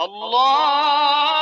الله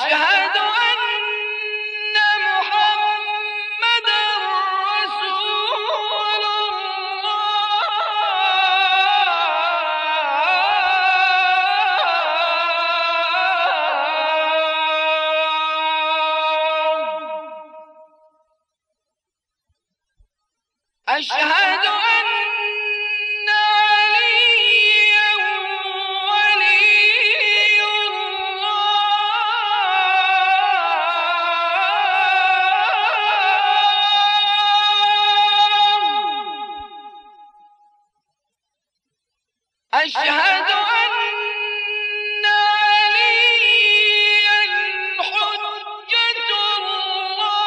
أشهد أشهد أن عليا حجة الله.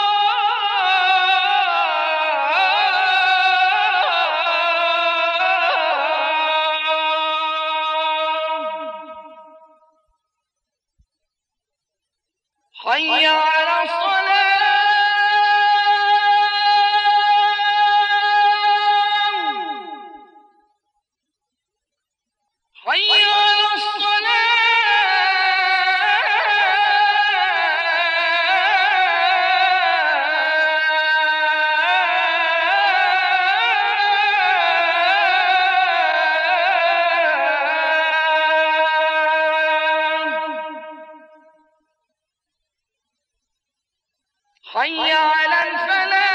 حي على حي على الفلاح.